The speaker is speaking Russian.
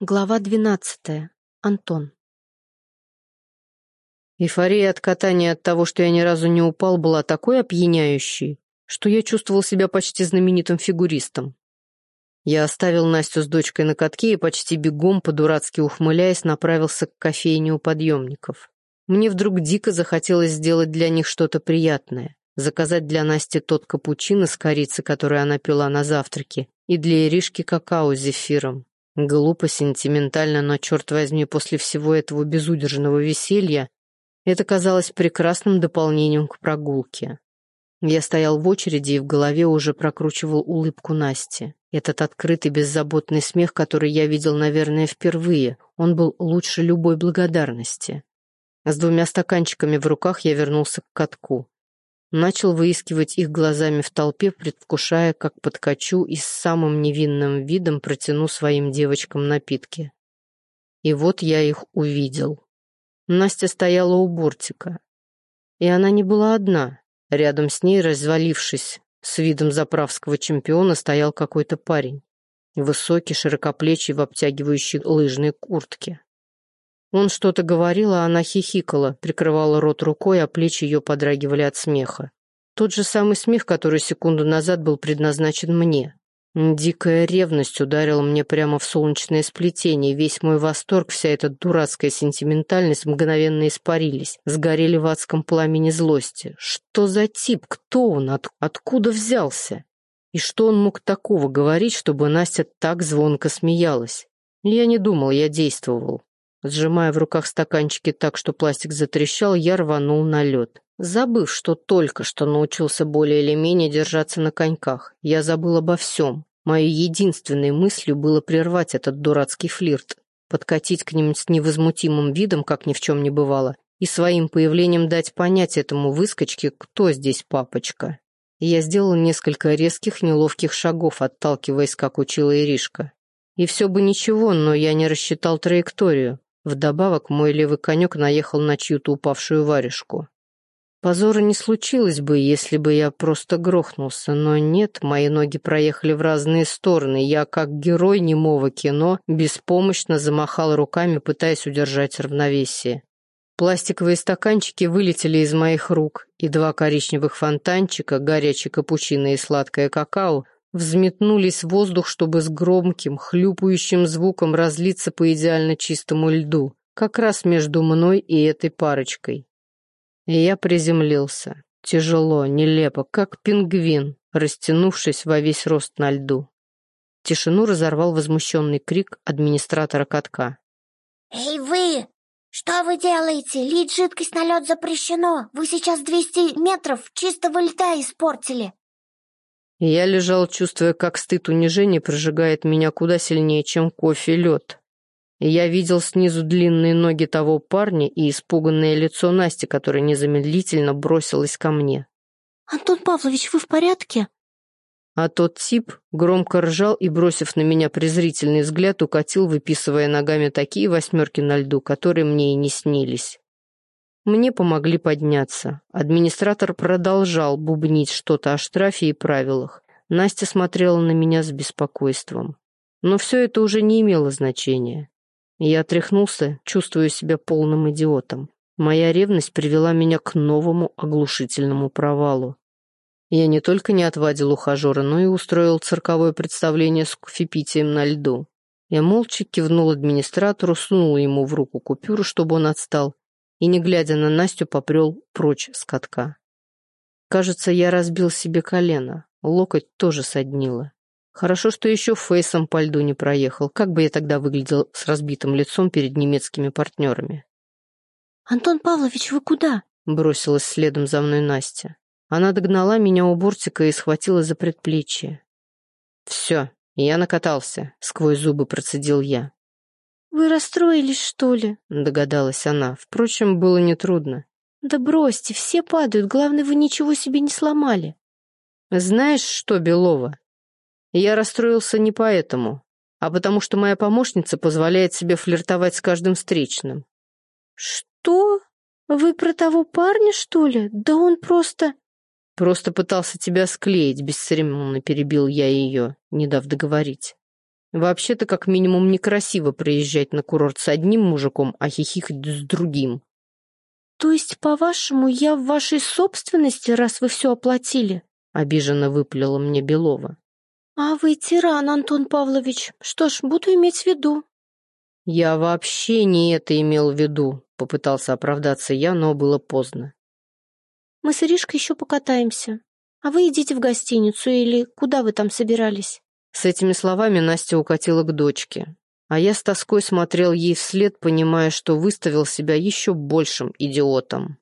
Глава двенадцатая. Антон. Эйфория от катания от того, что я ни разу не упал, была такой опьяняющей, что я чувствовал себя почти знаменитым фигуристом. Я оставил Настю с дочкой на катке и почти бегом, по-дурацки ухмыляясь, направился к кофейне у подъемников. Мне вдруг дико захотелось сделать для них что-то приятное. Заказать для Насти тот капучино с корицей, который она пила на завтраке, и для Иришки какао с зефиром. Глупо, сентиментально, но, черт возьми, после всего этого безудержного веселья это казалось прекрасным дополнением к прогулке. Я стоял в очереди и в голове уже прокручивал улыбку Насти. Этот открытый беззаботный смех, который я видел, наверное, впервые, он был лучше любой благодарности. С двумя стаканчиками в руках я вернулся к катку. Начал выискивать их глазами в толпе, предвкушая, как подкачу и с самым невинным видом протяну своим девочкам напитки. И вот я их увидел. Настя стояла у бортика. И она не была одна. Рядом с ней, развалившись, с видом заправского чемпиона, стоял какой-то парень. Высокий, широкоплечий, в обтягивающей лыжной куртке. Он что-то говорил, а она хихикала, прикрывала рот рукой, а плечи ее подрагивали от смеха. Тот же самый смех, который секунду назад был предназначен мне. Дикая ревность ударила мне прямо в солнечное сплетение. Весь мой восторг, вся эта дурацкая сентиментальность мгновенно испарились, сгорели в адском пламени злости. Что за тип? Кто он? От... Откуда взялся? И что он мог такого говорить, чтобы Настя так звонко смеялась? Я не думал, я действовал. Сжимая в руках стаканчики так, что пластик затрещал, я рванул на лед. Забыв, что только что научился более или менее держаться на коньках, я забыл обо всем. Моей единственной мыслью было прервать этот дурацкий флирт, подкатить к ним с невозмутимым видом, как ни в чем не бывало, и своим появлением дать понять этому выскочке, кто здесь папочка. Я сделал несколько резких, неловких шагов, отталкиваясь, как учила Иришка. И все бы ничего, но я не рассчитал траекторию. Вдобавок мой левый конек наехал на чью-то упавшую варежку. Позора не случилось бы, если бы я просто грохнулся, но нет, мои ноги проехали в разные стороны. Я, как герой немого кино, беспомощно замахал руками, пытаясь удержать равновесие. Пластиковые стаканчики вылетели из моих рук, и два коричневых фонтанчика, горячий капучино и сладкое какао, взметнулись в воздух, чтобы с громким, хлюпающим звуком разлиться по идеально чистому льду, как раз между мной и этой парочкой. И я приземлился, тяжело, нелепо, как пингвин, растянувшись во весь рост на льду. Тишину разорвал возмущенный крик администратора катка. «Эй вы! Что вы делаете? Лить жидкость на лед запрещено! Вы сейчас 200 метров чистого льда испортили!» Я лежал, чувствуя, как стыд унижения прожигает меня куда сильнее, чем кофе и лед. Я видел снизу длинные ноги того парня и испуганное лицо Насти, которая незамедлительно бросилась ко мне. «Антон Павлович, вы в порядке?» А тот тип громко ржал и, бросив на меня презрительный взгляд, укатил, выписывая ногами такие восьмерки на льду, которые мне и не снились. Мне помогли подняться. Администратор продолжал бубнить что-то о штрафе и правилах. Настя смотрела на меня с беспокойством. Но все это уже не имело значения. Я отряхнулся, чувствуя себя полным идиотом. Моя ревность привела меня к новому оглушительному провалу. Я не только не отвадил ухажера, но и устроил цирковое представление с кофепитием на льду. Я молча кивнул администратору, сунул ему в руку купюру, чтобы он отстал, и, не глядя на Настю, попрел прочь с катка. Кажется, я разбил себе колено, локоть тоже соднило. Хорошо, что еще фейсом по льду не проехал. Как бы я тогда выглядел с разбитым лицом перед немецкими партнерами? «Антон Павлович, вы куда?» Бросилась следом за мной Настя. Она догнала меня у бортика и схватила за предплечье. «Все, я накатался», — сквозь зубы процедил я. «Вы расстроились, что ли?» — догадалась она. Впрочем, было нетрудно. «Да бросьте, все падают, главное, вы ничего себе не сломали». «Знаешь что, Белова, я расстроился не поэтому, а потому что моя помощница позволяет себе флиртовать с каждым встречным». «Что? Вы про того парня, что ли? Да он просто...» «Просто пытался тебя склеить», — бесцеремонно перебил я ее, не дав договорить. Вообще-то, как минимум, некрасиво приезжать на курорт с одним мужиком, а хихикать с другим. То есть, по-вашему, я в вашей собственности, раз вы все оплатили? Обиженно выплела мне Белова. А вы тиран, Антон Павлович. Что ж, буду иметь в виду. Я вообще не это имел в виду, попытался оправдаться я, но было поздно. Мы с Иришкой еще покатаемся. А вы идите в гостиницу или куда вы там собирались? С этими словами Настя укатила к дочке. А я с тоской смотрел ей вслед, понимая, что выставил себя еще большим идиотом.